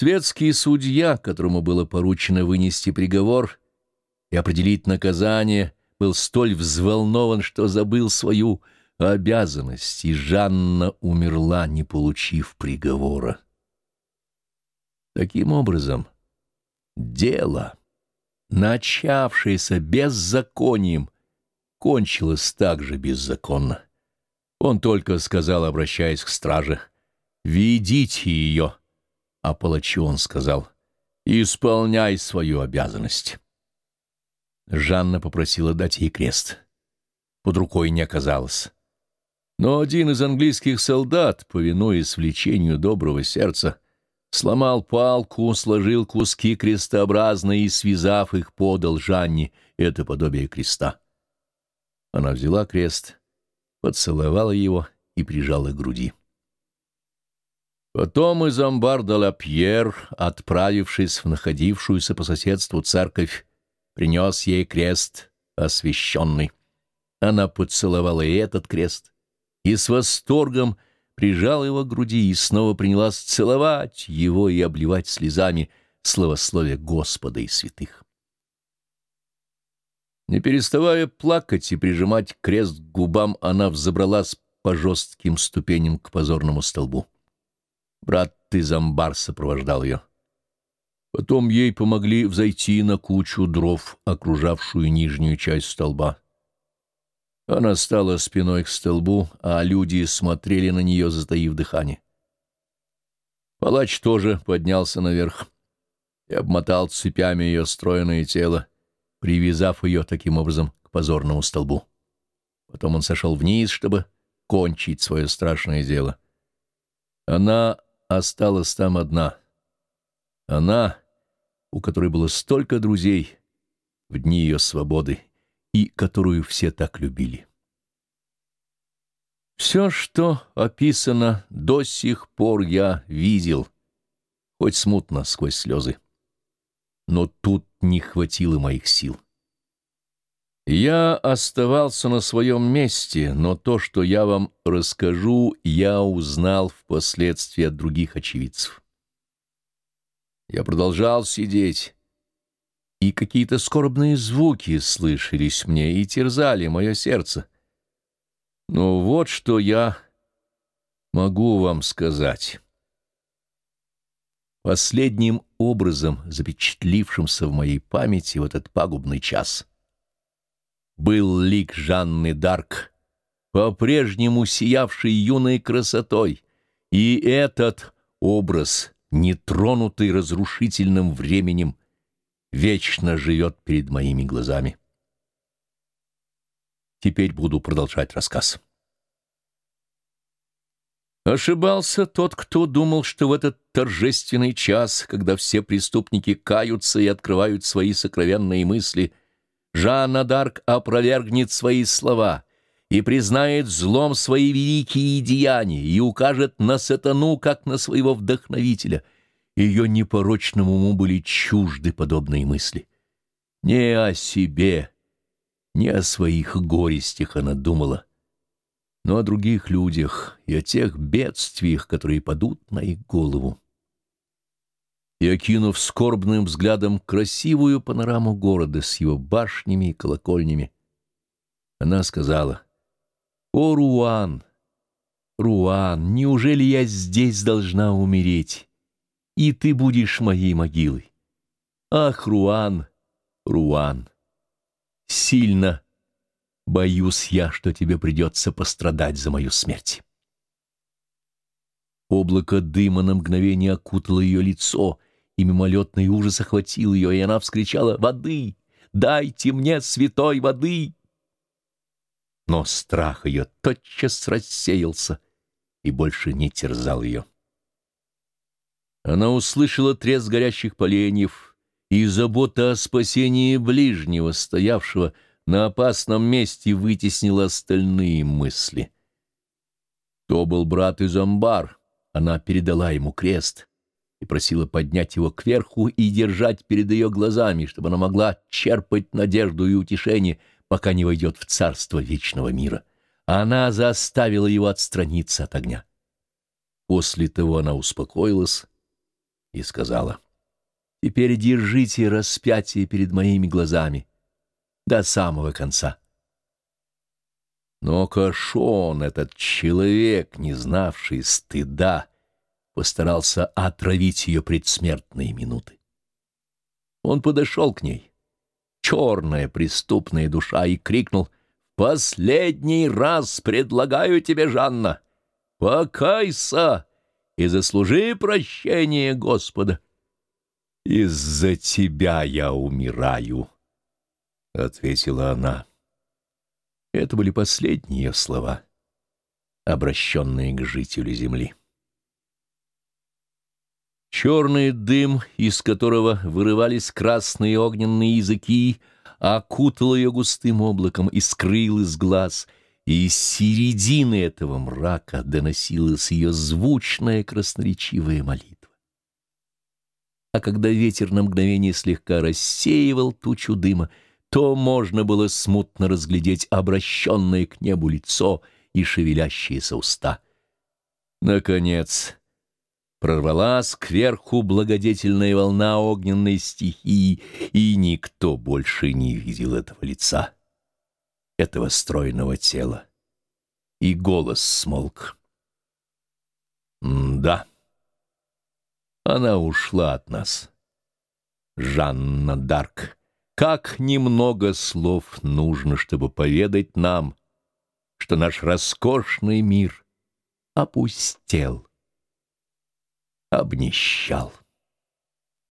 Светский судья, которому было поручено вынести приговор и определить наказание, был столь взволнован, что забыл свою обязанность, и Жанна умерла, не получив приговора. Таким образом, дело, начавшееся беззаконием, кончилось также беззаконно. Он только сказал, обращаясь к страже, «Ведите ее». А палачу он сказал, «Исполняй свою обязанность». Жанна попросила дать ей крест. Под рукой не оказалось. Но один из английских солдат, повинуясь влечению доброго сердца, сломал палку, сложил куски крестообразные и, связав их, подал Жанне это подобие креста. Она взяла крест, поцеловала его и прижала к груди. Потом из амбарда Ла Пьер, отправившись в находившуюся по соседству церковь, принес ей крест освященный. Она поцеловала и этот крест, и с восторгом прижала его к груди и снова принялась целовать его и обливать слезами словословие Господа и святых. Не переставая плакать и прижимать крест к губам, она взобралась по жестким ступеням к позорному столбу. Брат Тызамбар сопровождал ее. Потом ей помогли взойти на кучу дров, окружавшую нижнюю часть столба. Она стала спиной к столбу, а люди смотрели на нее, затаив дыхание. Палач тоже поднялся наверх и обмотал цепями ее стройное тело, привязав ее таким образом к позорному столбу. Потом он сошел вниз, чтобы кончить свое страшное дело. Она осталась там одна. Она, у которой было столько друзей в дни ее свободы и которую все так любили. Все, что описано до сих пор, я видел, хоть смутно сквозь слезы. Но тут не хватило моих сил. Я оставался на своем месте, но то, что я вам расскажу, я узнал впоследствии от других очевидцев. Я продолжал сидеть, и какие-то скорбные звуки слышались мне и терзали мое сердце. Но вот что я могу вам сказать. Последним образом, запечатлившимся в моей памяти в этот пагубный час — был лик Жанны Дарк, по-прежнему сиявший юной красотой, и этот образ, нетронутый разрушительным временем, вечно живет перед моими глазами. Теперь буду продолжать рассказ. Ошибался тот, кто думал, что в этот торжественный час, когда все преступники каются и открывают свои сокровенные мысли, Жанна Дарк опровергнет свои слова и признает злом свои великие деяния и укажет на сатану, как на своего вдохновителя. Ее непорочному уму были чужды подобные мысли. Не о себе, не о своих горестях она думала, но о других людях и о тех бедствиях, которые падут на их голову и, окинув скорбным взглядом красивую панораму города с его башнями и колокольнями, она сказала, «О, Руан, Руан, неужели я здесь должна умереть, и ты будешь моей могилой? Ах, Руан, Руан, сильно боюсь я, что тебе придется пострадать за мою смерть». Облако дыма на мгновение окутало ее лицо — и мимолетный ужас охватил ее, и она вскричала «Воды! Дайте мне святой воды!» Но страх ее тотчас рассеялся и больше не терзал ее. Она услышала треск горящих поленьев и забота о спасении ближнего, стоявшего на опасном месте, вытеснила остальные мысли. То был брат из амбар, она передала ему крест — и просила поднять его кверху и держать перед ее глазами, чтобы она могла черпать надежду и утешение, пока не войдет в царство вечного мира. Она заставила его отстраниться от огня. После того она успокоилась и сказала, «Теперь держите распятие перед моими глазами до самого конца». Но Кашон, этот человек, не знавший стыда, постарался отравить ее предсмертные минуты. Он подошел к ней, черная преступная душа, и крикнул «Последний раз предлагаю тебе, Жанна, покайся и заслужи прощение Господа». «Из-за тебя я умираю», — ответила она. Это были последние слова, обращенные к жителю земли. Черный дым, из которого вырывались красные огненные языки, окутал ее густым облаком и скрыл из глаз, и из середины этого мрака доносилась ее звучная красноречивая молитва. А когда ветер на мгновение слегка рассеивал тучу дыма, то можно было смутно разглядеть обращенное к небу лицо и шевелящиеся уста. Наконец, прорвалась кверху благодетельная волна огненной стихии, и никто больше не видел этого лица, этого стройного тела. И голос смолк. да, она ушла от нас. Жанна Дарк. Как немного слов нужно, чтобы поведать нам, что наш роскошный мир опустел обнищал.